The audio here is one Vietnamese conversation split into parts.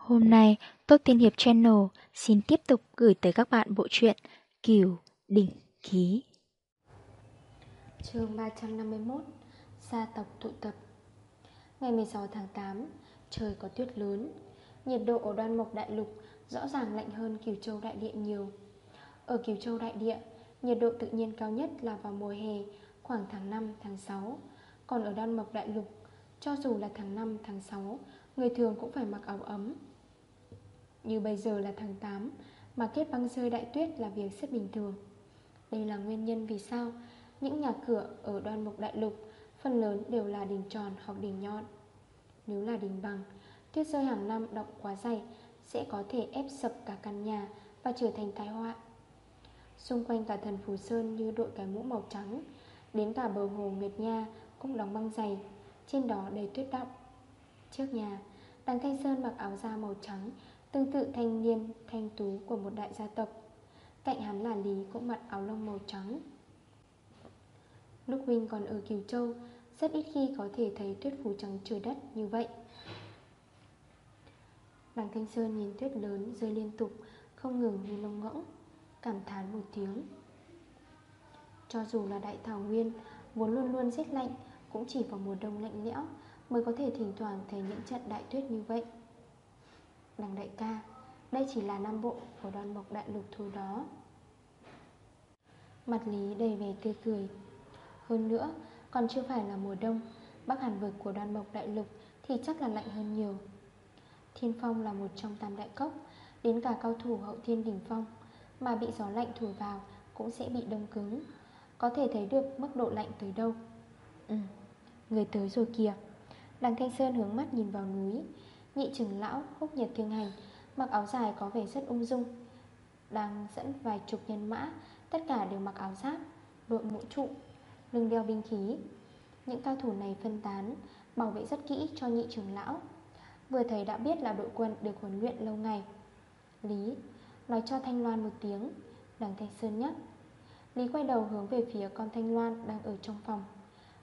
Hôm nay, Tốt Tiên Hiệp Channel xin tiếp tục gửi tới các bạn bộ truyện Kiều Đỉnh Ký. chương 351 Gia tộc tụ tập Ngày 16 tháng 8, trời có tuyết lớn. Nhiệt độ ở đoan mộc đại lục rõ ràng lạnh hơn Kiều Châu đại địa nhiều. Ở Kiều Châu đại địa, nhiệt độ tự nhiên cao nhất là vào mùa hè, khoảng tháng 5, tháng 6. Còn ở đoan mộc đại lục, cho dù là tháng 5, tháng 6, người thường cũng phải mặc áo ấm. Như bây giờ là tháng 8 Mà kết băng rơi đại tuyết là việc rất bình thường. Đây là nguyên nhân vì sao Những nhà cửa ở đoan mục đại lục, Phần lớn đều là đỉnh tròn hoặc đỉnh nhọn. Nếu là đỉnh bằng, Tuyết rơi hàng năm động quá dày Sẽ có thể ép sập cả căn nhà Và trở thành tai họa. Xung quanh cả thần Phù Sơn như đội cái mũ màu trắng, Đến cả bờ hồ Nguyệt Nha Cũng đóng băng dày, Trên đó đầy tuyết động. Trước nhà, Đằng Thanh Sơn mặc áo da màu trắng Tương tự thanh niên, thanh tú của một đại gia tộc. Cạnh hắn là Lý cũng mặc áo lông màu trắng. Lúc Vinh còn ở Kiều Châu, Rất ít khi có thể thấy tuyết phủ trắng trời đất như vậy. Đằng Thanh Sơn nhìn tuyết lớn, rơi liên tục, Không ngừng như lông ngỗng, Cảm thán một tiếng. Cho dù là đại thảo nguyên, Vốn luôn luôn rét lạnh, Cũng chỉ vào mùa đông lạnh lẽo Mới có thể thỉnh thoảng thấy những trận đại tuyết như vậy. Đằng đại ca. Đây chỉ là nam bộ của đoàn mộc đại lục thôi đó. Mặt Lý đầy vẻ tươi cười. Hơn nữa Còn chưa phải là mùa đông Bắc hàn vực của đoàn mộc đại lục Thì chắc là lạnh hơn nhiều. Thiên phong là một trong tam đại cốc Đến cả cao thủ hậu thiên đỉnh phong Mà bị gió lạnh thổi vào Cũng sẽ bị đông cứng. Có thể thấy được mức độ lạnh tới đâu. Ừ, người tới rồi kìa. Đằng Thanh Sơn hướng mắt nhìn vào núi Nhị trưởng lão húc nhiệt kinh hành Mặc áo dài có vẻ rất ung dung, Đang dẫn vài chục nhân mã, Tất cả đều mặc áo giáp, Đội mũ trụ, Lưng đeo binh khí. Những cao thủ này phân tán, Bảo vệ rất kỹ cho nhị trưởng lão. Vừa thấy đã biết là đội quân được huấn luyện lâu ngày. Lý, Nói cho Thanh Loan một tiếng, Đằng Thanh Sơn nhắc. Lý quay đầu hướng về phía con Thanh Loan đang ở trong phòng.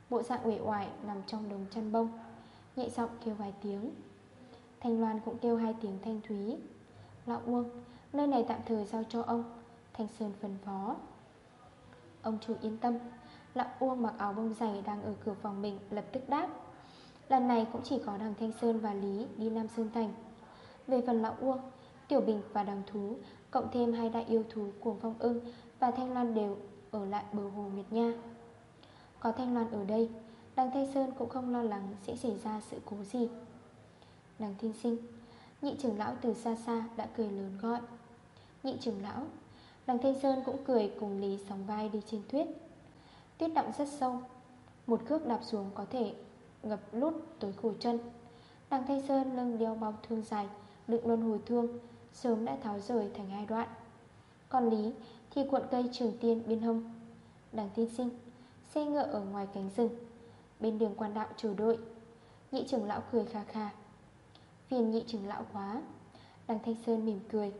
Bộ dạng uể oải nằm trong đống chăn bông, Nhẹ giọng kêu vài tiếng. Thanh Loan cũng kêu hai tiếng thanh thúy. Lão Uông, Nơi này tạm thời giao cho ông. Thanh Sơn phân phó. Ông chủ yên tâm Lão Uông mặc áo bông dày đang ở cửa phòng mình Lập tức đáp. Lần này cũng chỉ có đằng Thanh Sơn và Lý đi Nam Sơn Thành. Về phần Lão Uông, Tiểu Bình và đằng Thú, Cộng thêm hai đại yêu thú của Phong ưng Và Thanh Loan đều ở lại bờ hồ Miệt Nha. Có Thanh Loan ở đây, Đằng Thanh Sơn cũng không lo lắng sẽ xảy ra sự cố gì. Đằng thiên sinh, Nhị trưởng lão từ xa xa đã cười lớn gọi. Nhị trưởng lão Đằng Thanh Sơn cũng cười cùng Lý sóng vai đi trên tuyết. Tuyết động rất sâu, Một cước đạp xuống có thể ngập lút tới cổ chân. Đằng Thanh Sơn lưng đeo bao thương dài, Đựng luân hồi thương, Sớm đã tháo rời thành hai đoạn. Còn Lý thì cuộn cây trường tiên bên hông. Đằng tiên sinh, Xe ngựa ở ngoài cánh rừng, Bên đường quan đạo chờ đợi. Nhị trưởng lão cười kha kha. Phiền nhị trưởng lão quá. Đằng Thanh Sơn mỉm cười.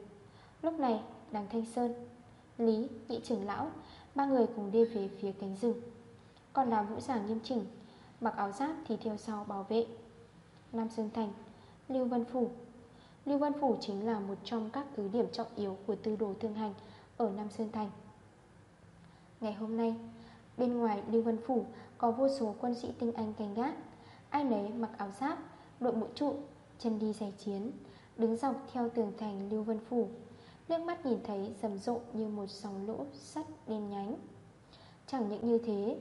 Lúc này đằng Thanh Sơn Lý, nhị trưởng lão Ba người cùng đi về phía cánh rừng. Còn đám vũ giảng nghiêm chỉnh Mặc áo giáp thì theo sau bảo vệ. Nam Sơn Thành Lưu Văn Phủ. Lưu Văn Phủ chính là một trong các cứ điểm trọng yếu Của tư đồ thương hành ở Nam Sơn Thành. Ngày hôm nay Bên ngoài Lưu Văn Phủ Có vô số quân sĩ tinh anh canh gác. Ai nấy mặc áo giáp Đội mũ trụ Chân đi giày chiến, Đứng dọc theo tường thành Lưu Vân Phủ. Nước mắt nhìn thấy rầm rộ như một dòng lỗ sắt đen nhánh. Chẳng những như thế,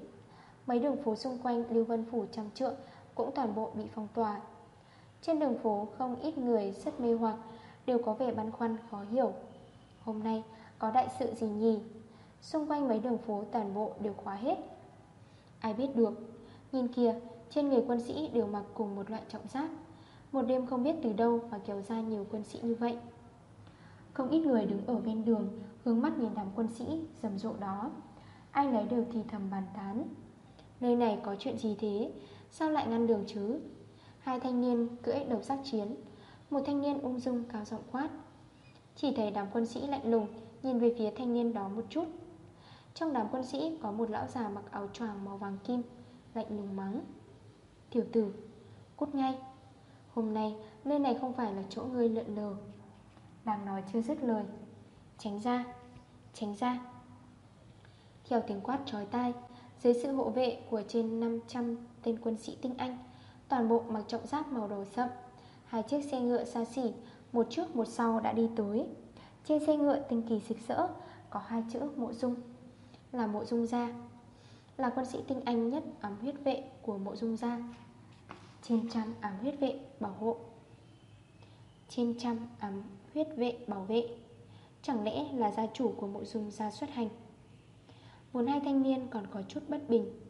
Mấy đường phố xung quanh Lưu Vân Phủ trăm trượng Cũng toàn bộ bị phong tỏa. Trên đường phố, không ít người rất mê hoặc, Đều có vẻ băn khoăn khó hiểu. Hôm nay có đại sự gì nhỉ? Xung quanh mấy đường phố toàn bộ đều khóa hết. Ai biết được, Nhìn kìa, Trên người quân sĩ đều mặc cùng một loại trọng giáp một đêm không biết từ đâu mà kéo ra nhiều quân sĩ như vậy. Không ít người đứng ở bên đường Hướng mắt nhìn đám quân sĩ rầm rộ đó. Ai nấy đều thì thầm bàn tán. Nơi này có chuyện gì thế? Sao lại ngăn đường chứ? Hai thanh niên cưỡi đầu sắc chiến. Một thanh niên ung dung cao giọng quát. Chỉ thấy đám quân sĩ lạnh lùng Nhìn về phía thanh niên đó một chút. Trong đám quân sĩ có một lão già mặc áo choàng màu vàng kim Lạnh lùng mắng. Tiểu tử, cút ngay. Hôm nay, nơi này không phải là chỗ ngươi lượn lờ. Đang nói chưa dứt lời. Tránh ra Tránh ra. Theo tiếng quát trói tai, Dưới sự hộ vệ của trên 500 tên quân sĩ tinh Anh, Toàn bộ mặc trọng giáp màu đồ sậm, Hai chiếc xe ngựa xa xỉ, Một trước một sau đã đi tới. Trên xe ngựa tinh kỳ sực rỡ, Có hai chữ mộ dung, Là mộ dung gia. Là quân sĩ tinh anh nhất ám huyết vệ của mộ dung gia. Trên trăm ám huyết vệ bảo hộ. Trên trăm ám huyết vệ bảo vệ. Chẳng lẽ là gia chủ của mộ dung gia xuất hành? Vốn hai thanh niên còn có chút bất bình.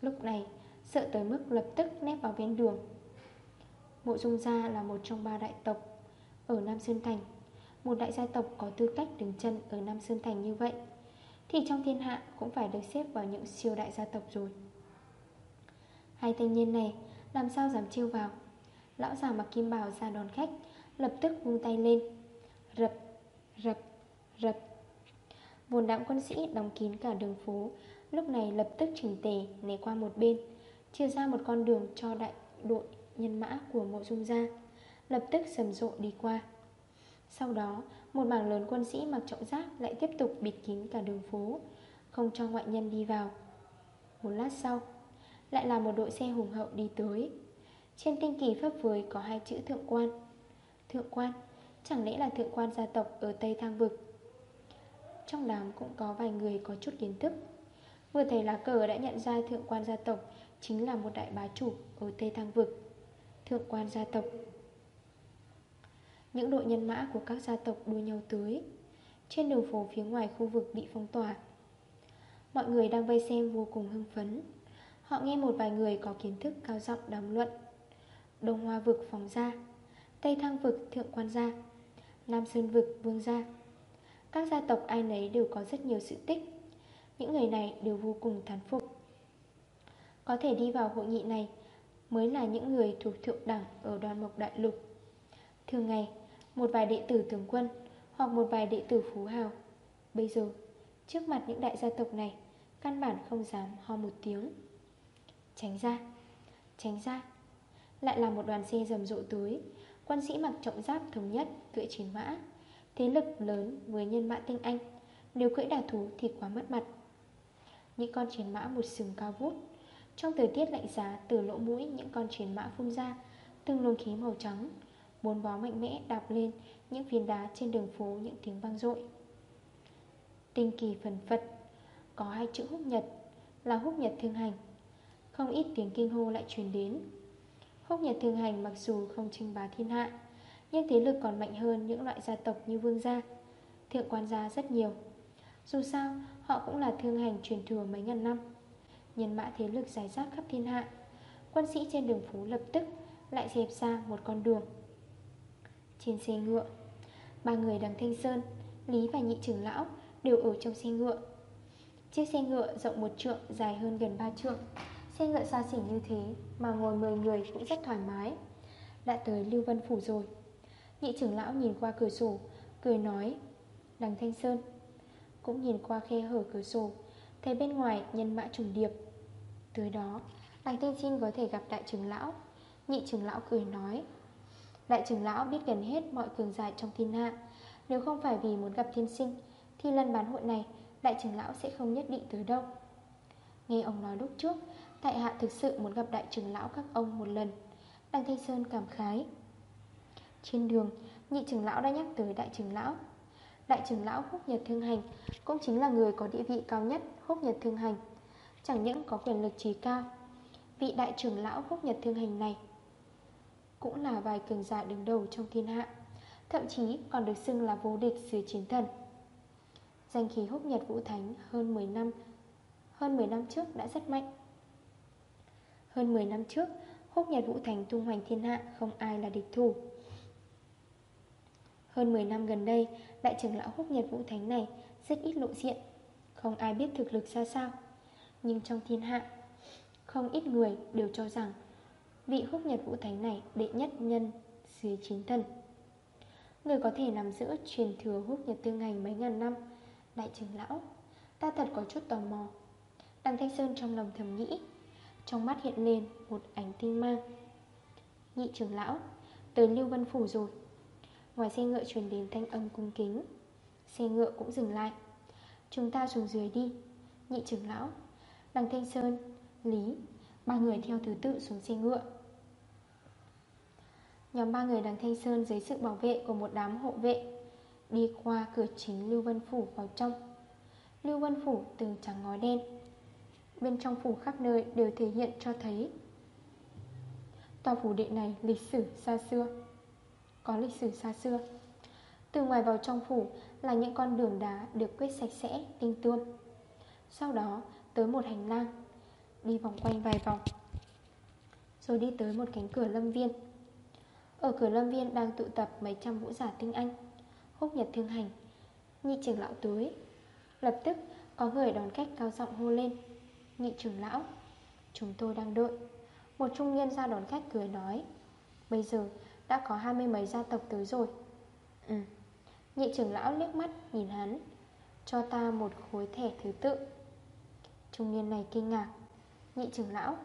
Lúc này, sợ tới mức lập tức nép vào ven đường. Mộ dung gia là một trong ba đại tộc Ở Nam Sơn Thành. Một đại gia tộc có tư cách đứng chân ở Nam Sơn Thành như vậy, Thì trong thiên hạ cũng phải được xếp vào những siêu đại gia tộc rồi. Hai thanh niên này làm sao dám chiêu vào? Lão già mặc kim bào ra đón khách Lập tức vung tay lên. Rập, rập, rập. Vồn đám quân sĩ đóng kín cả đường phố Lúc này lập tức chỉnh tề né qua một bên Chia ra một con đường cho đại đội nhân mã của mộ dung gia Lập tức sầm rộ đi qua. Sau đó một mảng lớn quân sĩ mặc trọng giáp lại tiếp tục bịt kín cả đường phố Không cho ngoại nhân đi vào. Một lát sau lại là một đội xe hùng hậu đi tới. Trên tinh kỳ pháp với có hai chữ thượng quan. Thượng quan, Chẳng lẽ là thượng quan gia tộc ở Tây Thang Vực? Trong đám cũng có vài người có chút kiến thức. Vừa thấy lá cờ đã nhận ra thượng quan gia tộc Chính là một đại bá chủ ở Tây Thang Vực. Thượng quan gia tộc. Những đội nhân mã của các gia tộc đua nhau tới. Trên đường phố phía ngoài khu vực bị phong tỏa. Mọi người đang vây xem vô cùng hưng phấn. Họ nghe một vài người có kiến thức cao giọng đàm luận. Đông Hoa vực phóng gia Tây Thăng vực thượng quan gia Nam Sơn vực vương gia Các gia tộc ai nấy đều có rất nhiều sự tích. Những người này đều vô cùng thán phục. Có thể đi vào hội nghị này Mới là những người thuộc thượng đẳng ở đoàn mộc đại lục. Thường ngày, Một vài đệ tử tướng quân Hoặc một vài đệ tử phú hào. Bây giờ, Trước mặt những đại gia tộc này, Căn bản không dám ho một tiếng. Tránh ra. Tránh ra. Lại là một đoàn xe rầm rộ tới. Quân sĩ mặc trọng giáp thống nhất Cưỡi chiến mã. Thế lực lớn với nhân mã tinh anh. Nếu cưỡi đà thú thì quá mất mặt. Những con chiến mã một sừng cao vút. Trong thời tiết lạnh giá, Từ lỗ mũi những con chiến mã phun ra, Từng luồng khí màu trắng. Bốn bó mạnh mẽ đạp lên Những phiến đá trên đường phố những tiếng vang dội. Tinh kỳ phần phật. Có hai chữ húc nhật, Là húc nhật thương hành. Không ít tiếng kinh hô lại truyền đến. Húc nhật thương hành mặc dù không tranh bá thiên hạ, Nhưng thế lực còn mạnh hơn những loại gia tộc như vương gia, Thượng quan gia rất nhiều. Dù sao, họ cũng là thương hành truyền thừa mấy ngàn năm. Nhân mã thế lực giải rác khắp thiên hạ, Quân sĩ trên đường phố lập tức lại dẹp ra một con đường. Trên xe ngựa, Ba người đằng Thanh Sơn, Lý và nhị trưởng lão đều ở trong xe ngựa. Chiếc xe ngựa rộng một trượng, dài hơn gần ba trượng. Xe ngựa xa xỉ như thế Mà ngồi 10 người cũng rất thoải mái. Đã tới Lưu Vân Phủ rồi. Nhị trưởng lão nhìn qua cửa sổ, Cười nói, Đằng Thanh Sơn. Cũng nhìn qua khe hở cửa sổ, Thấy bên ngoài nhân mã trùng điệp. Tới đó, Đằng Thanh Sinh có thể gặp đại trưởng lão. Nhị trưởng lão cười nói, Đại trưởng lão biết gần hết mọi cường giải trong thiên hạ. Nếu không phải vì muốn gặp thiên sinh, Thì lần bán hội này Đại trưởng lão sẽ không nhất định tới đâu. Nghe ông nói lúc trước Tại hạ thực sự muốn gặp đại trưởng lão các ông một lần. Đăng Thanh Sơn cảm khái. Trên đường, Nhị trưởng lão đã nhắc tới đại trưởng lão. Đại trưởng lão Húc Nhật Thương Hành Cũng chính là người có địa vị cao nhất Húc Nhật Thương Hành. Chẳng những có quyền lực trí cao, Vị đại trưởng lão Húc Nhật Thương Hành này Cũng là vài cường giả đứng đầu trong thiên hạ, Thậm chí còn được xưng là vô địch dưới chiến thần. Danh khí Húc Nhật Vũ Thánh hơn 10 năm, Hơn 10 năm trước đã rất mạnh hơn 10 năm trước Húc Nhật Vũ Thành tung hoành thiên hạ, Không ai là địch thủ. Hơn 10 năm gần đây, Đại trưởng lão Húc Nhật Vũ Thánh này Rất ít lộ diện, Không ai biết thực lực ra sao. Nhưng trong thiên hạ, Không ít người đều cho rằng Vị Húc Nhật Vũ Thánh này đệ nhất nhân dưới chính thần. Người có thể nắm giữ truyền thừa húc nhật tương hành mấy ngàn năm, Đại trưởng lão, Ta thật có chút tò mò. Đằng Thanh Sơn trong lòng thầm nghĩ trong mắt hiện lên một ánh tinh mang. Nhị trưởng lão tới Lưu Vân Phủ rồi. Ngoài xe ngựa truyền đến thanh âm cung kính Xe ngựa cũng dừng lại. Chúng ta xuống dưới đi. Nhị trưởng lão Đằng Thanh Sơn, Lý Ba người theo thứ tự xuống xe ngựa. Nhóm ba người đằng Thanh Sơn dưới sự bảo vệ của một đám hộ vệ Đi qua cửa chính Lưu Vân Phủ vào trong. Lưu Vân Phủ từ trắng ngói đen Bên trong phủ khắp nơi đều thể hiện cho thấy. Tòa phủ đệ này lịch sử xa xưa. Có lịch sử xa xưa. Từ ngoài vào trong phủ là những con đường đá được quét sạch sẽ, tinh tươm. Sau đó tới một hành lang Đi vòng quanh vài vòng Rồi đi tới một cánh cửa lâm viên. Ở cửa lâm viên đang tụ tập mấy trăm vũ giả tinh anh Húc nhật thương hành Nhị trưởng lão túi Lập tức có người đón cách cao giọng hô lên. Nhị trưởng lão, Chúng tôi đang đợi. Một trung niên ra đón khách cười nói, Bây giờ đã có hai mươi mấy gia tộc tới rồi. Ừ. Nhị trưởng lão liếc mắt nhìn hắn, Cho ta một khối thẻ thứ tự. Trung niên này kinh ngạc, Nhị trưởng lão,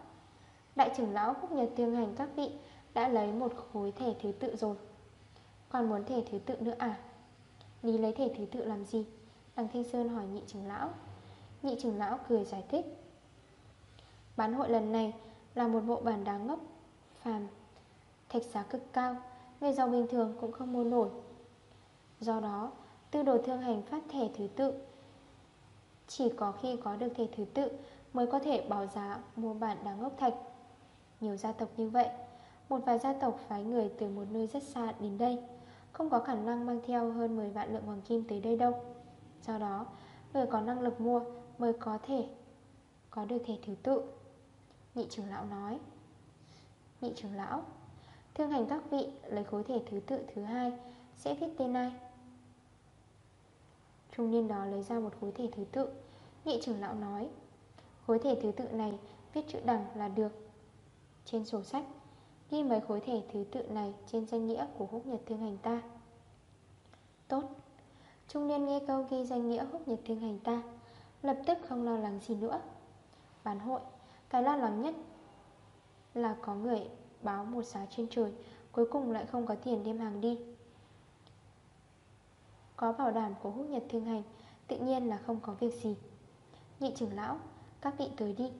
Đại trưởng lão Phúc Nhật Tương Hành các vị Đã lấy một khối thẻ thứ tự rồi. Còn muốn thẻ thứ tự nữa à? Đi lấy thẻ thứ tự làm gì? Đằng Thanh Sơn hỏi nhị trưởng lão. Nhị trưởng lão cười giải thích Bán hội lần này là một bộ bản đáng ngốc, Phàm, Thạch giá cực cao, Người giàu bình thường cũng không mua nổi. Do đó, Tư đồ thương hành phát thẻ thứ tự, Chỉ có khi có được thẻ thứ tự Mới có thể báo giá mua bản đáng ngốc thạch. Nhiều gia tộc như vậy, Một vài gia tộc phái người từ một nơi rất xa đến đây, Không có khả năng mang theo hơn 10 vạn lượng hoàng kim tới đây đâu. Do đó, Người có năng lực mua mới có thể Có được thẻ thứ tự. Nhị trưởng lão nói. Nhị trưởng lão, Thương hành các vị lấy khối thể thứ tự thứ hai, Sẽ viết tên ai? Trung niên đó lấy ra một khối thể thứ tự. Nhị trưởng lão nói, Khối thể thứ tự này viết chữ đằng là được. Trên sổ sách, Ghi mấy khối thể thứ tự này Trên danh nghĩa của húc nhật thương hành ta. Tốt. Trung niên nghe câu ghi danh nghĩa húc nhật thương hành ta, Lập tức không lo lắng gì nữa. Bán hội cái lo lắng nhất Là có người báo một giá trên trời, Cuối cùng lại không có tiền đem hàng đi. Có bảo đảm của húc nhật thương hành, Tự nhiên là không có việc gì. Nhị trưởng lão, Các vị tới đi.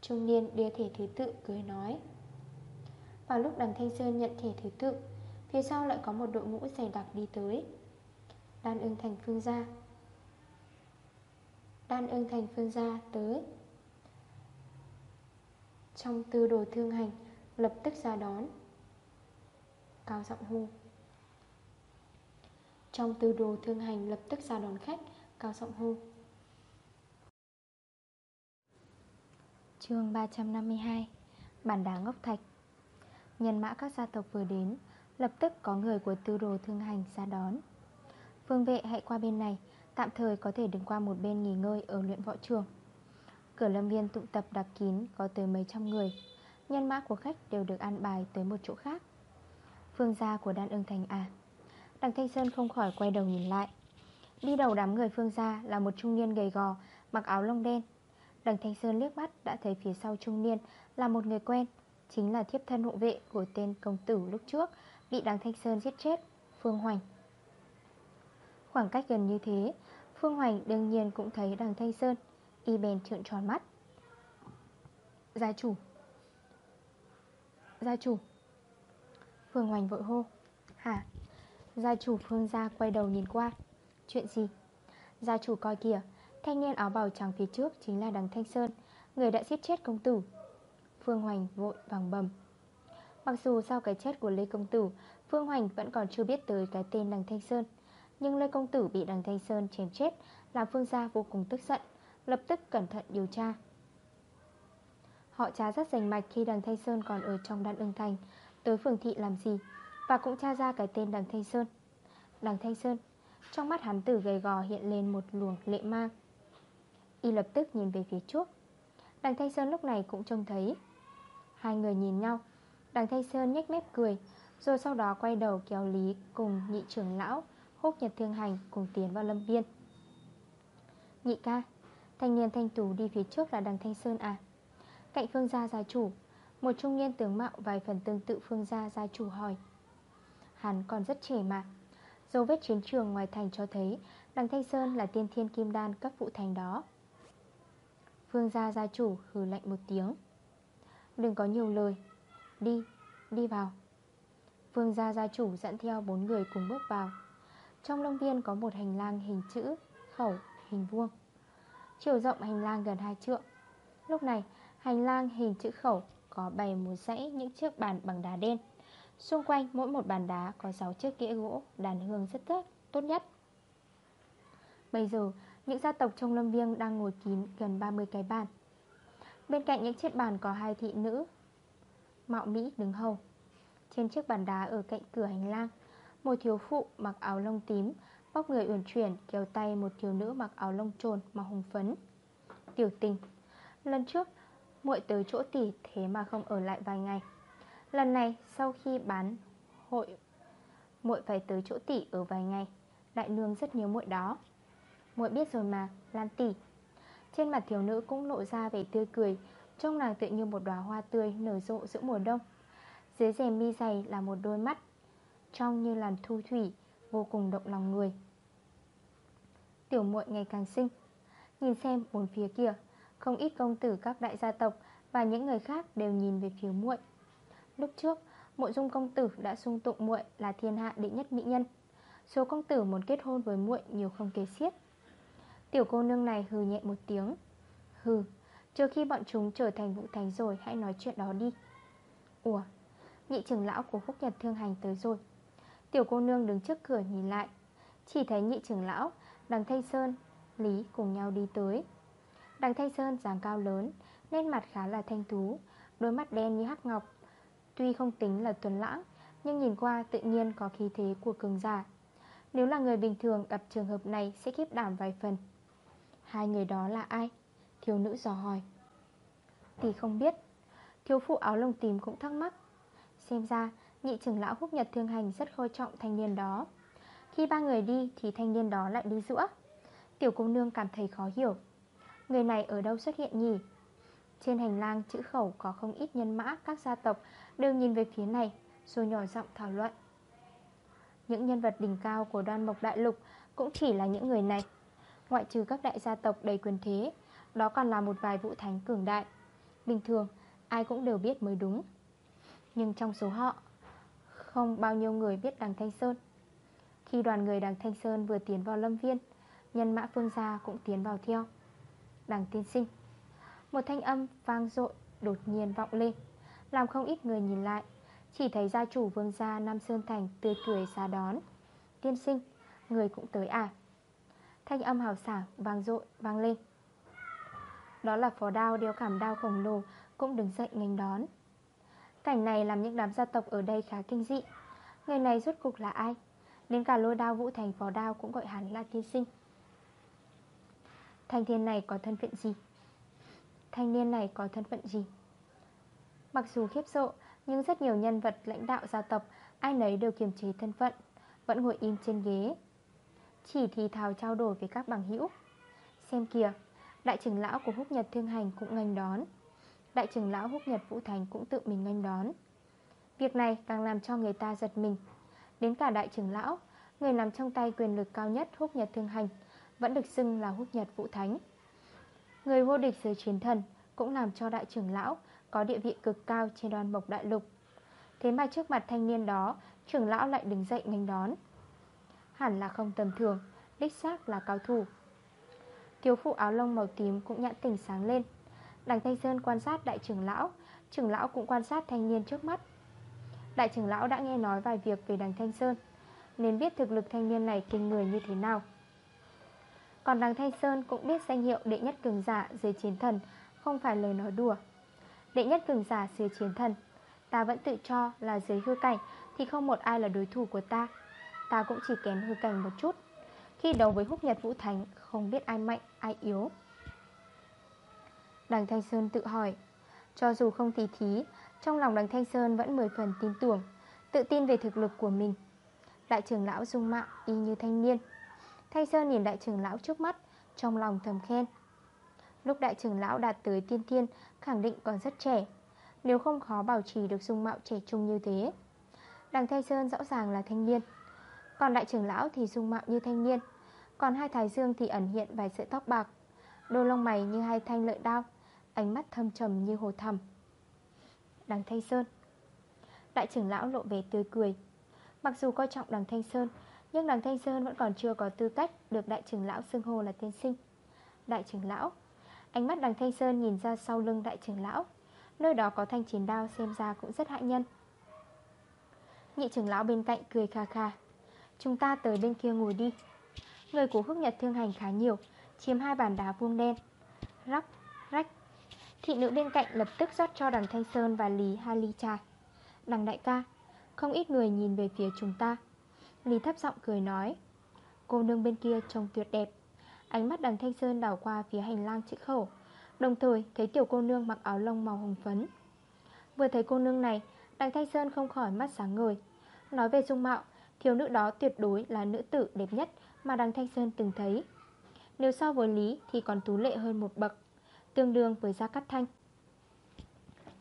Trung niên đưa thể thứ tự cười nói. Vào lúc đằng Thanh Sơn nhận thể thứ tự, Phía sau lại có một đội ngũ dày đặc đi tới. Đan ưng thành phương gia. Đan ưng thành phương gia tới. Trong tư đồ thương hành, Lập tức ra đón. Cao giọng hô. Trong tư đồ thương hành lập tức ra đón khách, Cao giọng hô. Chương 352 Bản đá ngốc thạch. Nhân mã các gia tộc vừa đến, Lập tức có người của tư đồ thương hành ra đón. Phương vệ hãy qua bên này, Tạm thời có thể đứng qua một bên nghỉ ngơi Ở luyện võ trường. Cửa lâm viên tụ tập đặc kín có tới mấy trăm người. Nhân mã của khách đều được an bài tới một chỗ khác. Phương gia của đan ưng thành à? Đằng Thanh Sơn không khỏi quay đầu nhìn lại. Đi đầu đám người phương gia là một trung niên gầy gò, Mặc áo lông đen. Đằng Thanh Sơn liếc mắt đã thấy phía sau trung niên Là một người quen, Chính là thiếp thân hộ vệ của tên công tử lúc trước, Bị đằng Thanh Sơn giết chết, Phương Hoành. Khoảng cách gần như thế, Phương Hoành đương nhiên cũng thấy đằng Thanh Sơn Y bèn trợn tròn mắt. Gia chủ. Gia chủ. Phương Hoành vội hô. Hả? Gia chủ Phương gia quay đầu nhìn qua. Chuyện gì? Gia chủ coi kìa. Thanh niên áo bào trắng phía trước chính là đằng Thanh Sơn, Người đã giết chết công tử. Phương Hoành vội vàng bầm Mặc dù sau cái chết của Lê Công Tử, Phương Hoành vẫn còn chưa biết tới cái tên đằng Thanh Sơn. Nhưng Lê Công Tử bị đằng Thanh Sơn chém chết Làm Phương gia vô cùng tức giận. Lập tức cẩn thận điều tra. Họ tra rất rành mạch khi đằng Thanh Sơn còn ở trong đan ưng thành. Tới phường thị làm gì? Và cũng tra ra cái tên đằng Thanh Sơn. Đằng Thanh Sơn, Trong mắt hắn tử gầy gò hiện lên một luồng lệ mang. Y lập tức nhìn về phía trước. Đằng Thanh Sơn lúc này cũng trông thấy. Hai người nhìn nhau. Đằng Thanh Sơn nhếch mép cười, Rồi sau đó quay đầu kéo Lý cùng nhị trưởng lão, Húc Nhật Thương Hành cùng tiến vào lâm viên. Nhị ca Thanh niên thanh tú đi phía trước là đằng Thanh Sơn à? Cạnh phương gia gia chủ Một trung niên tướng mạo vài phần tương tự phương gia gia chủ hỏi. Hắn còn rất trẻ mà Dấu vết chiến trường ngoài thành cho thấy Đằng Thanh Sơn là tiên thiên kim đan cấp vụ thành đó. Phương gia gia chủ hừ lạnh một tiếng. Đừng có nhiều lời Đi, đi vào. Phương gia gia chủ dẫn theo bốn người cùng bước vào. Trong lông viên có một hành lang hình chữ Khẩu, hình vuông. Chiều rộng hành lang gần 2 trượng. Lúc này hành lang hình chữ khẩu Có bày một dãy những chiếc bàn bằng đá đen. Xung quanh mỗi một bàn đá có 6 chiếc kĩa gỗ Đàn hương rất tốt, tốt nhất. Bây giờ những gia tộc trong lâm viêng đang ngồi kín gần 30 cái bàn. Bên cạnh những chiếc bàn có hai thị nữ Mạo Mỹ đứng hầu. Trên chiếc bàn đá ở cạnh cửa hành lang Một thiếu phụ mặc áo lông tím Vóc người uyển chuyển kéo tay một thiếu nữ mặc áo lông trồn màu hồng phấn. Tiểu tình Lần trước muội tới chỗ tỷ thế mà không ở lại vài ngày. Lần này sau khi bán hội muội phải tới chỗ tỷ ở vài ngày Đại nương rất nhớ muội đó. Muội biết rồi mà, Lan tỷ. Trên mặt thiếu nữ cũng lộ ra vẻ tươi cười Trông nàng tự như một đóa hoa tươi nở rộ giữa mùa đông. Dưới rèm mi dày là một đôi mắt Trông như làn thu thủy Vô cùng động lòng người. Tiểu muội ngày càng xinh. Nhìn xem bốn phía kia, Không ít công tử các đại gia tộc Và những người khác đều nhìn về phía muội. Lúc trước, Mộ dung công tử đã sung tụng muội là thiên hạ đệ nhất mỹ nhân. Số công tử muốn kết hôn với muội nhiều không kể xiết. Tiểu cô nương này hừ nhẹ một tiếng. Hừ Chờ khi bọn chúng trở thành vũ thánh rồi, Hãy nói chuyện đó đi. Ủa, Nhị trưởng lão của Phúc Nhật Thương Hành tới rồi. Tiểu cô nương đứng trước cửa nhìn lại. Chỉ thấy nhị trưởng lão Đằng Thanh Sơn, Lý cùng nhau đi tới. Đằng Thanh Sơn dáng cao lớn Nên mặt khá là thanh tú, Đôi mắt đen như hắc ngọc. Tuy không tính là tuần lãng, Nhưng nhìn qua tự nhiên có khí thế của cường giả. Nếu là người bình thường gặp trường hợp này Sẽ khiếp đảm vài phần. Hai người đó là ai? Thiếu nữ dò hỏi. Thì không biết. Thiếu phụ áo lông tím cũng thắc mắc. Xem ra, nhị trưởng lão húc nhật thương hành rất coi trọng thanh niên đó. Khi ba người đi thì thanh niên đó lại đi giữa. Tiểu cô nương cảm thấy khó hiểu. Người này ở đâu xuất hiện nhỉ? Trên hành lang chữ khẩu có không ít nhân mã Các gia tộc đều nhìn về phía này, Rồi nhỏ giọng thảo luận. Những nhân vật đỉnh cao của đoan mộc đại lục Cũng chỉ là những người này. Ngoại trừ các đại gia tộc đầy quyền thế, Đó còn là một vài vũ thánh cường đại. Bình thường, ai cũng đều biết mới đúng. Nhưng trong số họ, Không bao nhiêu người biết đằng Thanh Sơn. Khi đoàn người đằng Thanh Sơn vừa tiến vào lâm viên, Nhân mã phương gia cũng tiến vào theo. Đằng tiên sinh, Một thanh âm vang dội đột nhiên vọng lên, Làm không ít người nhìn lại. Chỉ thấy gia chủ vương gia Nam Sơn Thành tươi cười xa đón. Tiên sinh, Người cũng tới à? Thanh âm hào sảng vang dội, vang lên. Đó là phó đao đeo cảm đao khổng lồ, Cũng đứng dậy nghênh đón. Cảnh này làm những đám gia tộc ở đây khá kinh dị. Người này rốt cục là ai? Đến cả lôi đao vũ thành phó đao Cũng gọi hắn là tiên sinh. Thanh thiên này có thân phận gì? Thanh niên này có thân phận gì? Mặc dù khiếp sợ, Nhưng rất nhiều nhân vật lãnh đạo gia tộc, Ai nấy đều kiềm chế thân phận, Vẫn ngồi im trên ghế. Chỉ thì thào trao đổi với các bằng hữu. Xem kìa, Đại trưởng lão của húc nhật thương hành cũng ngành đón. Đại trưởng lão húc nhật vũ thành cũng tự mình ngành đón. Việc này càng làm cho người ta giật mình. Đến cả đại trưởng lão. Người nằm trong tay quyền lực cao nhất húc nhật thương hành Vẫn được xưng là húc nhật vũ thánh. Người vô địch dưới chiến thần Cũng làm cho đại trưởng lão Có địa vị cực cao trên đoàn bộc đại lục. Thế mà trước mặt thanh niên đó, Trưởng lão lại đứng dậy ngành đón. Hẳn là không tầm thường, Đích xác là cao thủ. Thiếu phụ áo lông màu tím cũng nhãn tình sáng lên. Đằng Thanh Sơn quan sát đại trưởng lão Trưởng lão cũng quan sát thanh niên trước mắt. Đại trưởng lão đã nghe nói vài việc về đằng Thanh Sơn, Nên biết thực lực thanh niên này kinh người như thế nào. Còn đằng Thanh Sơn cũng biết danh hiệu đệ nhất cường giả dưới chiến thần Không phải lời nói đùa. Đệ nhất cường giả dưới chiến thần, Ta vẫn tự cho là dưới hư cảnh Thì không một ai là đối thủ của ta. Ta cũng chỉ kém hư cảnh một chút, Khi đấu với húc nhật vũ thánh Không biết ai mạnh, ai yếu. Đằng Thanh Sơn tự hỏi, Cho dù không tỉ thí trong lòng đằng Thanh Sơn vẫn mười phần tin tưởng, Tự tin về thực lực của mình. Đại trưởng lão dung mạo y như thanh niên. Thanh Sơn nhìn đại trưởng lão trước mắt, Trong lòng thầm khen. Lúc đại trưởng lão đạt tới tiên thiên, Khẳng định còn rất trẻ, Nếu không khó bảo trì được dung mạo trẻ trung như thế. Đằng Thanh Sơn rõ ràng là thanh niên, Còn đại trưởng lão thì dung mạo như thanh niên, Còn hai thái dương thì ẩn hiện vài sợi tóc bạc, Đôi lông mày như hai thanh lợi đao, Ánh mắt thâm trầm như hồ thầm Đằng Thanh Sơn. Đại trưởng lão lộ vẻ tươi cười. Mặc dù coi trọng đằng Thanh Sơn Nhưng đằng Thanh Sơn vẫn còn chưa có tư cách Được đại trưởng lão xưng hô là tiên sinh. Đại trưởng lão Ánh mắt đằng Thanh Sơn nhìn ra sau lưng đại trưởng lão Nơi đó có thanh chiến đao xem ra cũng rất hại nhân. Nhị trưởng lão bên cạnh cười kha kha. Chúng ta tới bên kia ngồi đi. Người của húc nhật thương hành khá nhiều Chiếm hai bàn đá vuông đen. Rắc, rách Thị nữ bên cạnh lập tức rót cho đằng Thanh Sơn và Lý hai ly trà Đằng đại ca, Không ít người nhìn về phía chúng ta. Lý thấp giọng cười nói, Cô nương bên kia trông tuyệt đẹp. Ánh mắt đằng Thanh Sơn đảo qua phía hành lang chữ khẩu, Đồng thời thấy tiểu cô nương mặc áo lông màu hồng phấn. Vừa thấy cô nương này Đằng Thanh Sơn không khỏi mắt sáng ngời. Nói về dung mạo, Thiếu nữ đó tuyệt đối là nữ tử đẹp nhất Mà đằng Thanh Sơn từng thấy. Nếu so với Lý thì còn tú lệ hơn một bậc. Tương đương với Gia cắt Thanh.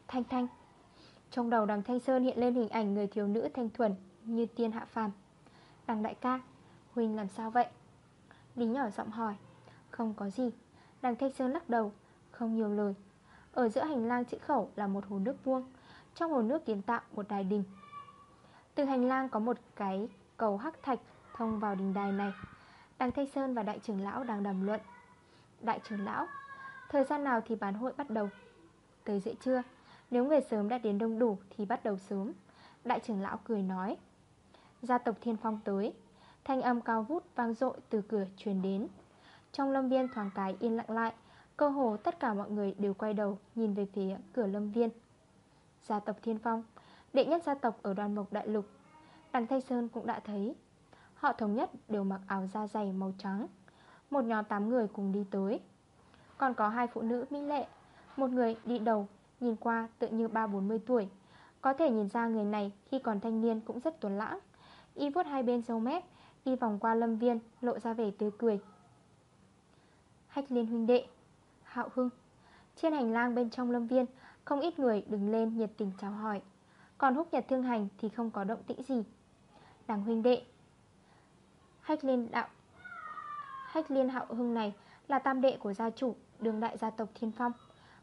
Thanh Thanh. Trong đầu đằng Thanh Sơn hiện lên hình ảnh người thiếu nữ thanh thuần Như tiên hạ phàm. Đằng đại ca Huynh làm sao vậy? Lý nhỏ giọng hỏi. Không có gì. Đằng Thanh Sơn lắc đầu, Không nhiều lời. Ở giữa hành lang chữ khẩu là một hồ nước vuông. Trong hồ nước kiến tạo một đài đình. Từ hành lang có một cái cầu hắc thạch Thông vào đình đài này. Đằng Thanh Sơn và đại trưởng lão đang đàm luận. Đại trưởng lão Thời gian nào thì bán hội bắt đầu? Tới dễ trưa Nếu người sớm đã đến đông đủ thì bắt đầu sớm. Đại trưởng lão cười nói. Gia tộc Thiên Phong tới. Thanh âm cao vút vang dội từ cửa truyền đến. Trong lâm viên thoáng cái yên lặng lại, Cơ hồ tất cả mọi người đều quay đầu Nhìn về phía cửa lâm viên. Gia tộc Thiên Phong, Đệ nhất gia tộc ở đoàn mộc đại lục. Đằng Thanh Sơn cũng đã thấy. Họ thống nhất đều mặc áo da dày màu trắng. Một nhóm 8 người cùng đi tới. Còn có hai phụ nữ mỹ lệ. Một người đi đầu, Nhìn qua tự như 3-40 tuổi. Có thể nhìn ra người này khi còn thanh niên cũng rất tuấn lãng. Y vuốt hai bên sâu mép, Đi vòng qua lâm viên, Lộ ra vẻ tươi cười. Hách liên huynh đệ, Hạo hưng. Trên hành lang bên trong lâm viên, Không ít người đứng lên nhiệt tình chào hỏi. Còn húc nhật thương hành thì không có động tĩnh gì. Đảng huynh đệ, Hách liên đạo, Hách liên hạo hưng này Là tam đệ của gia chủ. Đường đại gia tộc Thiên Phong,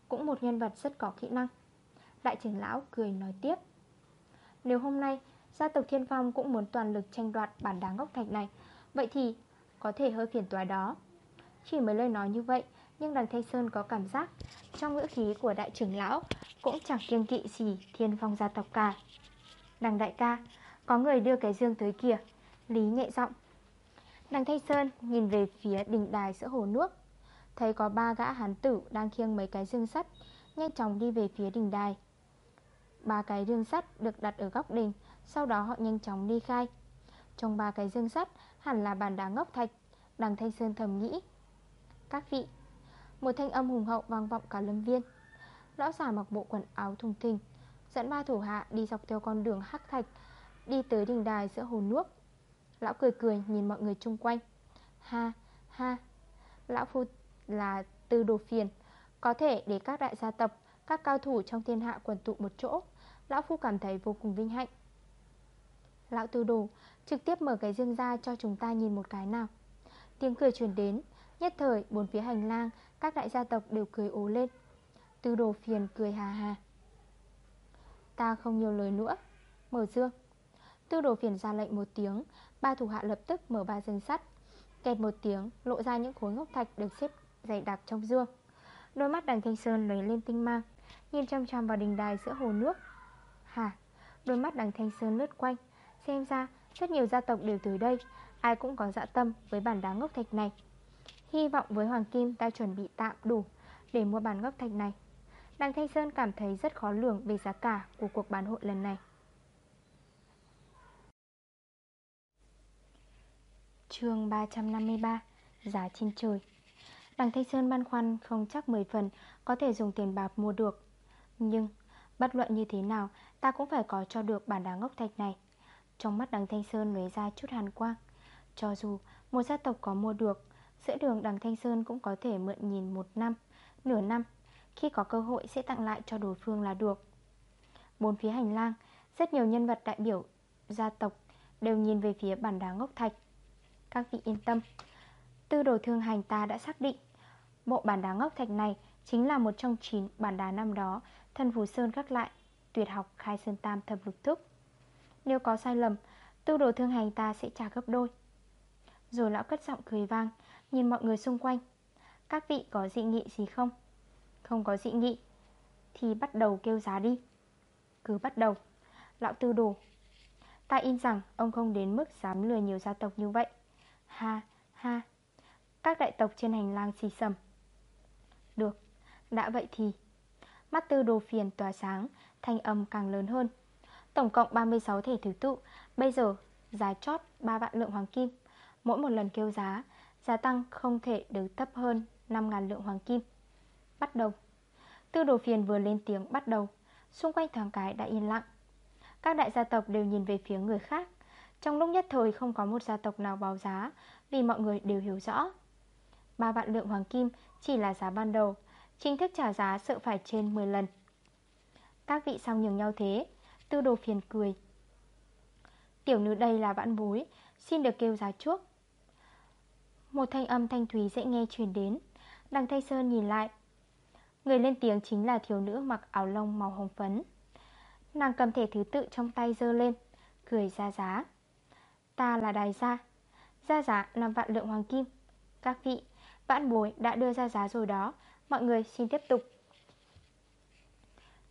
Cũng một nhân vật rất có kỹ năng. Đại trưởng lão cười nói tiếp, Nếu hôm nay Gia tộc Thiên Phong cũng muốn toàn lực tranh đoạt bản đá ngốc thạch này, Vậy thì có thể hơi phiền toái đó. Chỉ mấy lời nói như vậy, Nhưng đằng Thanh Sơn có cảm giác Trong ngữ khí của đại trưởng lão Cũng chẳng kiêng kỵ gì Thiên Phong gia tộc cả. Đằng đại ca, Có người đưa cái dương tới kìa. Lý nhẹ giọng. Đằng Thanh Sơn nhìn về phía đỉnh đài giữa hồ nước. Thấy có ba gã hán tử đang khiêng mấy cái dương sắt, Nhanh chóng đi về phía đỉnh đài. Ba cái dương sắt được đặt ở góc đình sau đó họ nhanh chóng đi khai. Trong ba cái dương sắt, Hẳn là bàn đá ngốc thạch, Đằng Thanh Sơn thầm nghĩ. Các vị, Một thanh âm hùng hậu vang vọng cả lâm viên. Lão già mặc bộ quần áo thùng thình, Dẫn ba thủ hạ đi dọc theo con đường hắc thạch, Đi tới đình đài giữa hồ nước. Lão cười cười nhìn mọi người chung quanh. Ha ha, Lão phu là tư đồ phiền. Có thể để các đại gia tộc, Các cao thủ trong thiên hạ quần tụ một chỗ, Lão phu cảm thấy vô cùng vinh hạnh. Lão tư đồ, trực tiếp mở cái dương ra cho chúng ta nhìn một cái nào. Tiếng cười truyền đến, Nhất thời bốn phía hành lang, Các đại gia tộc đều cười ố lên. Tư đồ phiền cười hà hà. Ta không nhiều lời nữa. Mở dương. Tư đồ phiền ra lệnh một tiếng, Ba thủ hạ lập tức mở ba dương sắt. Kẹt một tiếng, lộ ra những khối ngốc thạch Được xếp dày đặc trong dương. Đôi mắt đằng Thanh Sơn lấy lên tinh mang, Nhìn chăm chăm vào đình đài giữa hồ nước. Hả? Đôi mắt đằng Thanh Sơn lướt quanh, Xem ra rất nhiều gia tộc đều tới đây, Ai cũng có dạ tâm với bản đá ngốc thạch này. Hy vọng với Hoàng Kim ta chuẩn bị tạm đủ Để mua bản ngốc thạch này. Đằng Thanh Sơn cảm thấy rất khó lường Về giá cả của cuộc bán hội lần này. Chương 353 Giá trên trời. Đằng Thanh Sơn băn khoăn không chắc 10 phần Có thể dùng tiền bạc mua được. Nhưng, bất luận như thế nào, Ta cũng phải có cho được bản đá ngốc thạch này. Trong mắt đằng Thanh Sơn lấy ra chút hàn quang. Cho dù một gia tộc có mua được, Giữa đường đằng Thanh Sơn cũng có thể mượn nhìn một năm, Nửa năm. Khi có cơ hội sẽ tặng lại cho đối phương là được. Bốn phía hành lang, Rất nhiều nhân vật đại biểu gia tộc Đều nhìn về phía bản đá ngốc thạch. Các vị yên tâm Tư đồ thương hành ta đã xác định. Bộ bản đá ngốc thạch này Chính là một trong 9 bản đá năm đó Thân Phú Sơn gác lại, Tuyệt học khai sơn tam thập lục thúc. Nếu có sai lầm, Tư đồ thương hành ta sẽ trả gấp đôi. Rồi lão cất giọng cười vang, Nhìn mọi người xung quanh. Các vị có dị nghị gì không? Không có dị nghị, Thì bắt đầu kêu giá đi. Cứ bắt đầu, Lão tư đồ. Ta in rằng ông không đến mức dám lừa nhiều gia tộc như vậy. Ha ha. Các đại tộc trên hành lang xì sầm. Được, Đã vậy thì, Mắt tư đồ phiền tỏa sáng, Thanh âm càng lớn hơn. Tổng cộng 36 thể thứ tự Bây giờ giá chót 3 vạn lượng hoàng kim. Mỗi một lần kêu giá Giá tăng không thể được thấp hơn 5.000 lượng hoàng kim. Bắt đầu. Tư đồ phiền vừa lên tiếng bắt đầu. Xung quanh thoáng cái đã yên lặng. Các đại gia tộc đều nhìn về phía người khác. Trong lúc nhất thời không có một gia tộc nào báo giá Vì mọi người đều hiểu rõ. 3 vạn lượng hoàng kim chỉ là giá ban đầu Chính thức trả giá sợ phải trên 10 lần. Các vị sao nhường nhau thế Tư đồ phiền cười. Tiểu nữ đây là vãn bối Xin được kêu giá trước Một thanh âm thanh thúy dễ nghe truyền đến. Đằng thay Sơn nhìn lại. Người lên tiếng chính là thiếu nữ mặc áo lông màu hồng phấn. Nàng cầm thể thứ tự trong tay dơ lên Cười ra giá. Ta là đài gia. Gia giá 5 vạn lượng hoàng kim. Các vị, vãn bối đã đưa ra giá rồi đó. Mọi người xin tiếp tục.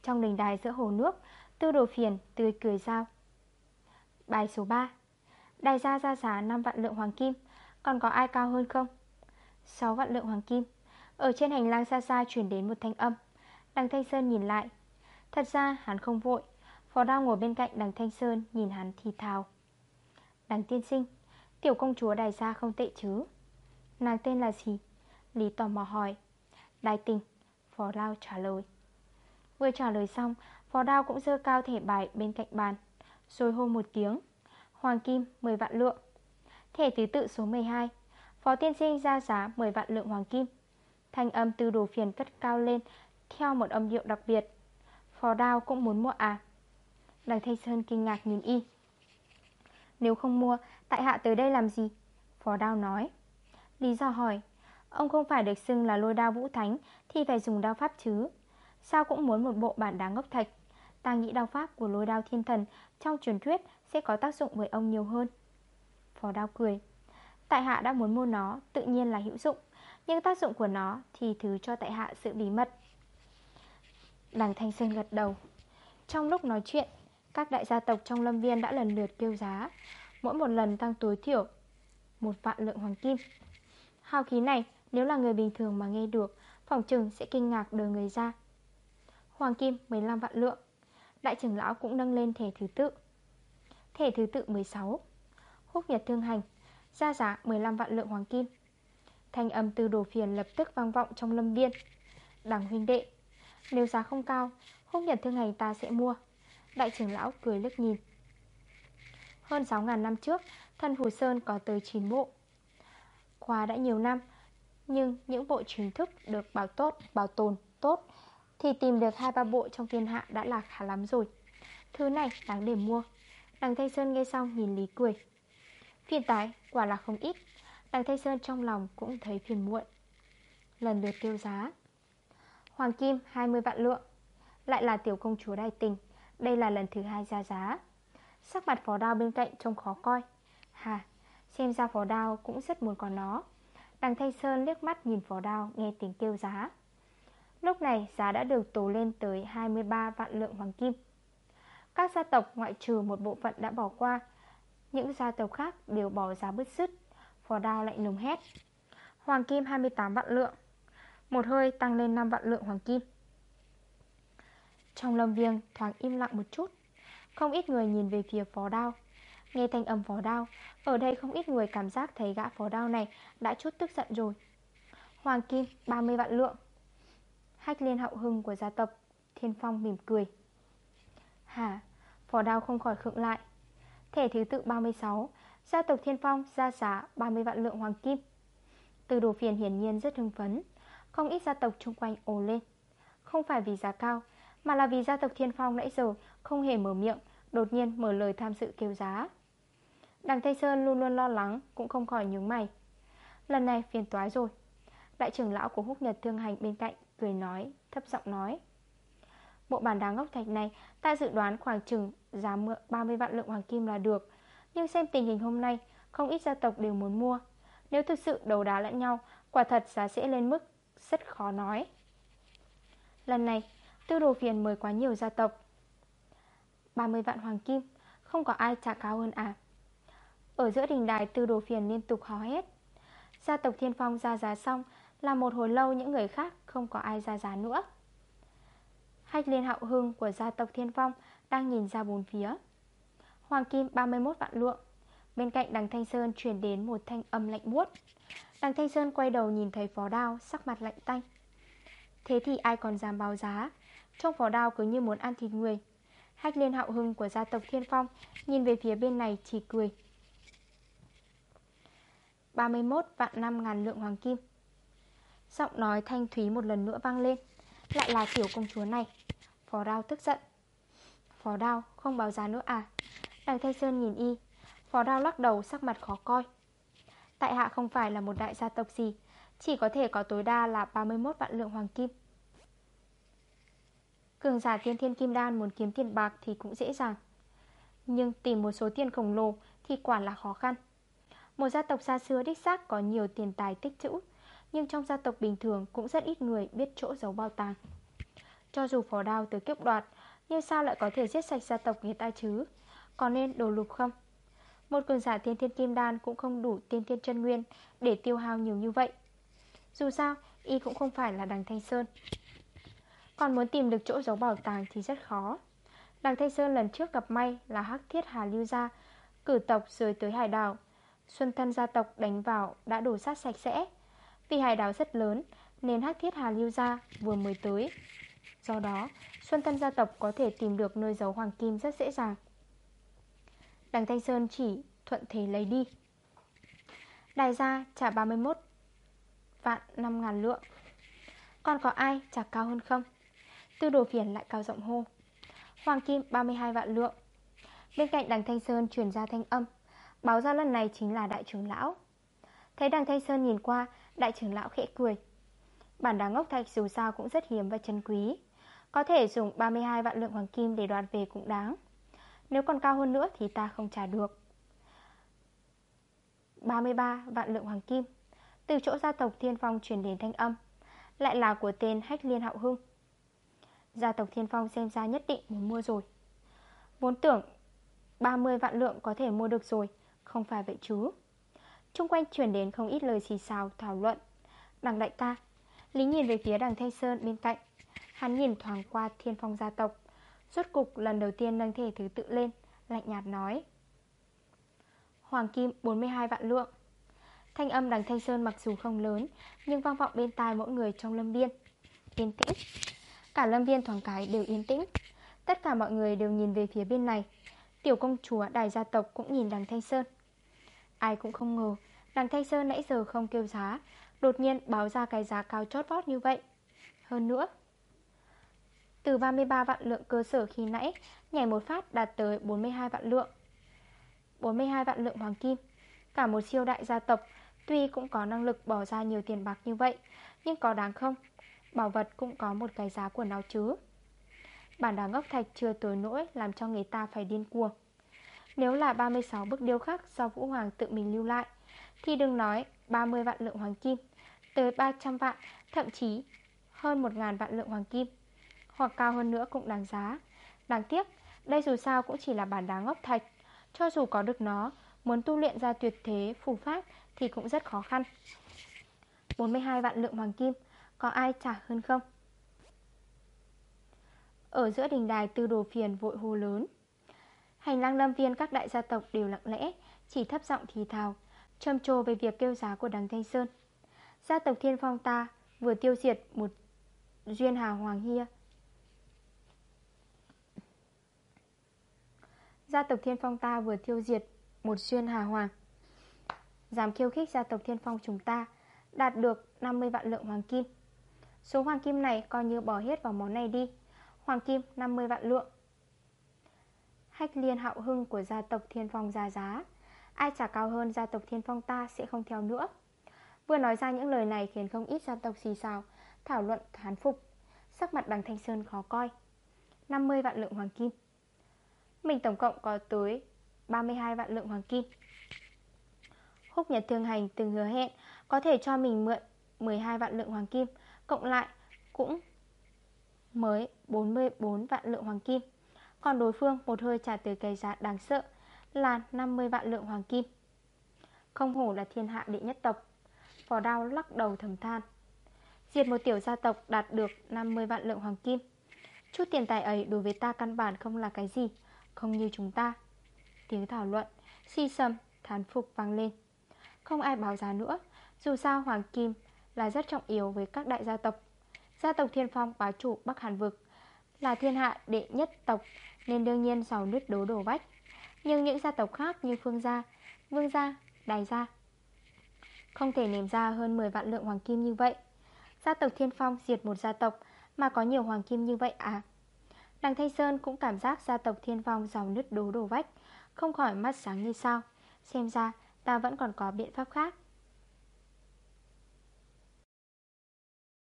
Trong đình đài giữa hồ nước, Tư đồ phiền tươi cười giao. Bài số 3 Đài gia ra giá 5 vạn lượng hoàng kim. Còn có ai cao hơn không? 6 vạn lượng hoàng kim. Ở trên hành lang xa xa chuyển đến một thanh âm. Đằng Thanh Sơn nhìn lại. Thật ra hắn không vội. Phó đao ngồi bên cạnh đằng Thanh Sơn nhìn hắn thì thào. Đằng tiên sinh, Tiểu công chúa đài gia không tệ chứ? Nàng tên là gì? Lý tò mò hỏi. Đài tình, Phó đao trả lời. Vừa trả lời xong, Phó đao cũng dơ cao thẻ bài bên cạnh bàn, Rồi hô một tiếng. Hoàng kim 10 vạn lượng. Thẻ thứ tự số 12 Phó tiên sinh ra giá 10 vạn lượng hoàng kim. Thanh âm từ đồ phiền cất cao lên, Theo một âm điệu đặc biệt. Phó đao cũng muốn mua à? Đằng Thanh Sơn kinh ngạc nhìn y. Nếu không mua, Tại hạ tới đây làm gì? Phó đao nói. Lý do hỏi, Ông không phải được xưng là lôi đao vũ thánh Thì phải dùng đao pháp chứ? Sao cũng muốn một bộ bản đá ngốc thạch? Ta nghĩ đao pháp của lôi đao thiên thần Trong truyền thuyết sẽ có tác dụng với ông nhiều hơn. Phó đao cười, Tại hạ đã muốn mua nó, Tự nhiên là hữu dụng, Nhưng tác dụng của nó thì thứ cho tại hạ sự bí mật. Đằng Thanh Sơn gật đầu, Trong lúc nói chuyện, Các đại gia tộc trong lâm viên đã lần lượt kêu giá, Mỗi một lần tăng tối thiểu Một vạn lượng hoàng kim. Hào khí này, nếu là người bình thường mà nghe được, Phòng trừng sẽ kinh ngạc đời người ra. Hoàng kim 15 vạn lượng. Đại trưởng lão cũng nâng lên thẻ thứ tự. Thẻ thứ tự 16 Húc Nhật Thương Hành, Ra giá 15 vạn lượng hoàng kim. Thanh âm từ đồ phiền lập tức vang vọng trong lâm viên. Đằng huynh đệ, Nếu giá không cao, Húc Nhật Thương Hành ta sẽ mua. Đại trưởng lão cười lức nhìn. Hơn 6.000 năm trước, Thân Phù Sơn có tới 9 bộ. Qua đã nhiều năm Nhưng những bộ chính thức được bảo tốt, bảo tồn tốt Thì tìm được 2-3 bộ trong thiên hạ đã là khá lắm rồi. Thứ này đáng để mua. Đằng Thanh Sơn nghe xong nhìn Lý cười Phiền tái quả là không ít. Đằng Thanh Sơn trong lòng cũng thấy phiền muộn. Lần lượt tiêu giá. Hoàng Kim 20 vạn lượng. Lại là tiểu công chúa đài tình. Đây là lần thứ hai ra giá. Sắc mặt phó đao bên cạnh trông khó coi. Hà Xem ra phó đao cũng rất muốn có nó. Đằng Thanh Sơn liếc mắt nhìn phó đao, Nghe tiếng kêu giá. Lúc này, giá đã được tố lên tới 23 vạn lượng hoàng kim. Các gia tộc ngoại trừ một bộ phận đã bỏ qua, Những gia tộc khác đều bỏ giá bứt sứt. Phó đao lạnh lùng hét. Hoàng kim 28 vạn lượng, Một hơi tăng lên 5 vạn lượng hoàng kim. Trong lâm viêng, thoáng im lặng một chút. Không ít người nhìn về phía phó đao. Nghe thanh âm phó đao. Ở đây không ít người cảm giác thấy gã phó đao này Đã chút tức giận rồi. Hoàng kim 30 vạn lượng. Hách liên hậu hưng của gia tộc Thiên Phong mỉm cười. Hả? Phó đao không khỏi khựng lại. Thể thứ tự 36 Gia tộc Thiên Phong ra giá 30 vạn lượng hoàng kim. Từ đồ phiền hiển nhiên rất hưng phấn. Không ít gia tộc chung quanh ồ lên. Không phải vì giá cao, Mà là vì gia tộc Thiên Phong nãy giờ Không hề mở miệng, Đột nhiên mở lời tham sự kêu giá. Đằng Tây Sơn luôn luôn lo lắng Cũng không khỏi nhướng mày. Lần này phiền toái rồi. Đại trưởng lão của húc nhật thương hành bên cạnh Cười nói, thấp giọng nói. Bộ bản đá ngốc thạch này Ta dự đoán khoảng chừng giá 30 vạn lượng hoàng kim là được. Nhưng xem tình hình hôm nay Không ít gia tộc đều muốn mua. Nếu thực sự đấu đá lẫn nhau Quả thật giá sẽ lên mức rất khó nói. Lần này Tư đồ phiền mời quá nhiều gia tộc. 30 vạn hoàng kim Không có ai trả cao hơn à? Ở giữa đình đài, tư đồ phiền liên tục hò hét. Gia tộc Thiên Phong ra giá xong, Là một hồi lâu những người khác Không có ai ra giá nữa. Hách liên hạo hưng của gia tộc Thiên Phong Đang nhìn ra bốn phía. Hoàng kim 31 vạn lượng, Bên cạnh đằng Thanh Sơn chuyển đến một thanh âm lạnh buốt. Đằng Thanh Sơn quay đầu nhìn thấy phó đao Sắc mặt lạnh tanh. Thế thì ai còn dám báo giá? Trong phó đao cứ như muốn ăn thịt người. Hách liên hạo hưng của gia tộc Thiên Phong Nhìn về phía bên này chỉ cười. 31 vạn 5 ngàn lượng hoàng kim. Giọng nói thanh thúy một lần nữa vang lên, Lại là tiểu công chúa này. Phó đao tức giận. Phó đao không báo giá nữa à? Đằng Thanh Sơn nhìn y Phó đao lắc đầu sắc mặt khó coi. Tại hạ không phải là một đại gia tộc gì, Chỉ có thể có tối đa là 31 vạn lượng hoàng kim. Cường giả tiên thiên kim đan muốn kiếm tiền bạc thì cũng dễ dàng, Nhưng tìm một số tiền khổng lồ thì quả là khó khăn. Một gia tộc xa xưa đích xác có nhiều tiền tài tích trữ Nhưng trong gia tộc bình thường cũng rất ít người biết chỗ giấu bao tàng Cho dù phó đao tới kiếp đoạt, Nhưng sao lại có thể giết sạch gia tộc người ta chứ? Có nên đồ lục không? Một cường giả tiên thiên kim đan cũng không đủ tiên thiên chân nguyên Để tiêu hao nhiều như vậy. Dù sao, Y cũng không phải là đằng Thanh Sơn. Còn muốn tìm được chỗ giấu bảo tàng thì rất khó. Đằng Thanh Sơn lần trước gặp may là Hắc Thiết Hà Lưu Gia, Cử tộc rời tới hải đảo. Xuân thân gia tộc đánh vào đã đổ sát sạch sẽ. Vì hải đảo rất lớn, Nên Hắc Thiết Hà Lưu Gia vừa mới tới. Do đó, Xuân thân gia tộc có thể tìm được nơi giấu hoàng kim rất dễ dàng. Đằng Thanh Sơn chỉ thuận thế lấy đi. Đại gia trả 31 vạn 5 ngàn lượng. Còn có ai trả cao hơn không? Tư đồ phiền lại cao giọng hô. Hoàng kim 32 vạn lượng. Bên cạnh đằng Thanh Sơn truyền ra thanh âm. Báo ra lần này chính là đại trưởng lão. Thấy đằng Thanh Sơn nhìn qua, Đại trưởng lão khẽ cười. Bản đá ngốc thạch dù sao cũng rất hiếm và chân quý. Có thể dùng 32 vạn lượng hoàng kim để đoạt về cũng đáng. Nếu còn cao hơn nữa thì ta không trả được. 33 vạn lượng hoàng kim. Từ chỗ gia tộc Thiên Phong truyền đến thanh âm. Lại là của tên Hách Liên Hạo Hưng. Gia tộc Thiên Phong xem ra nhất định muốn mua rồi. Vốn tưởng 30 vạn lượng có thể mua được rồi. Không phải vậy chứ. Trung quanh chuyển đến không ít lời xì xào, thảo luận. Đằng đại ca, Lý nhìn về phía đằng Thanh Sơn bên cạnh. Hắn nhìn thoáng qua thiên phong gia tộc. Rốt cục lần đầu tiên nâng thể thứ tự lên, Lạnh nhạt nói. Hoàng Kim 42 vạn lượng. Thanh âm đằng Thanh Sơn mặc dù không lớn, Nhưng vang vọng bên tai mỗi người trong lâm biên Yên tĩnh. Cả lâm viên thoáng cái đều yên tĩnh. Tất cả mọi người đều nhìn về phía bên này. Tiểu công chúa đài gia tộc cũng nhìn đằng Thanh Sơn. Ai cũng không ngờ, Đằng Thanh Sơn nãy giờ không kêu giá, Đột nhiên báo ra cái giá cao chót vót như vậy. Hơn nữa, Từ 33 vạn lượng cơ sở khi nãy, Nhảy một phát đạt tới 42 vạn lượng. 42 vạn lượng hoàng kim. Cả một siêu đại gia tộc, Tuy cũng có năng lực bỏ ra nhiều tiền bạc như vậy, Nhưng có đáng không? Bảo vật cũng có một cái giá của nó chứ. Bản đá ngốc thạch chưa tới nỗi Làm cho người ta phải điên cuồng. Nếu là 36 bức điêu khắc Do Vũ Hoàng tự mình lưu lại, Thì đừng nói 30 vạn lượng hoàng kim, Tới 300 vạn, Thậm chí hơn 1.000 vạn lượng hoàng kim, Hoặc cao hơn nữa cũng đáng giá. Đáng tiếc, Đây dù sao cũng chỉ là bản đá ngốc thạch, Cho dù có được nó, Muốn tu luyện ra tuyệt thế phù pháp Thì cũng rất khó khăn. 42 vạn lượng hoàng kim, có ai trả hơn không? Ở giữa đình đài tư đồ phiền vội hô lớn. Hành lang lâm viên các đại gia tộc đều lặng lẽ, Chỉ thấp giọng thì thào, Trầm trồ về việc kêu giá của đằng Thanh Sơn. Gia tộc Thiên Phong ta Vừa tiêu diệt một Duyên Hà Hoàng Hia. Gia tộc Thiên Phong ta vừa tiêu diệt Một Duyên Hà Hoàng. Dám khiêu khích gia tộc Thiên Phong chúng ta, Đạt được 50 vạn lượng hoàng kim. Số hoàng kim này coi như bỏ hết vào món này đi. Hoàng kim 50 vạn lượng. Hách liên hạo hưng của gia tộc Thiên Phong ra giá. Ai trả cao hơn gia tộc Thiên Phong ta sẽ không theo nữa. Vừa nói ra những lời này khiến không ít gia tộc xì xào, Thảo luận, thán phục. Sắc mặt đằng Thanh Sơn khó coi. 50 vạn lượng hoàng kim. Mình tổng cộng có tới 32 vạn lượng hoàng kim. Húc Nhật Thương Hành từng hứa hẹn Có thể cho mình mượn 12 vạn lượng hoàng kim, Cộng lại cũng mới 44 vạn lượng hoàng kim. Còn đối phương một hơi trả tới cái giá đáng sợ Là 50 vạn lượng hoàng kim. Không hổ là thiên hạ đệ nhất tộc. Phò đao lắc đầu thầm than. Diệt một tiểu gia tộc đạt được 50 vạn lượng hoàng kim. Chút tiền tài ấy đối với ta căn bản không là cái gì. Không như chúng ta. Tiếng thảo luận, si sầm, thán phục vang lên. Không ai báo giá nữa. Dù sao hoàng kim là rất trọng yếu với các đại gia tộc. Gia tộc Thiên Phong bá chủ Bắc Hàn Vực Là thiên hạ đệ nhất tộc Nên đương nhiên giàu nứt đố đổ vách Nhưng những gia tộc khác như Phương Gia Vương Gia, Đài Gia Không thể nếm ra hơn 10 vạn lượng hoàng kim như vậy. Gia tộc Thiên Phong diệt một gia tộc Mà có nhiều hoàng kim như vậy à? Đằng Thanh Sơn cũng cảm giác gia tộc Thiên Phong giàu nứt đố đổ vách Không khỏi mắt sáng như sao. Xem ra ta vẫn còn có biện pháp khác.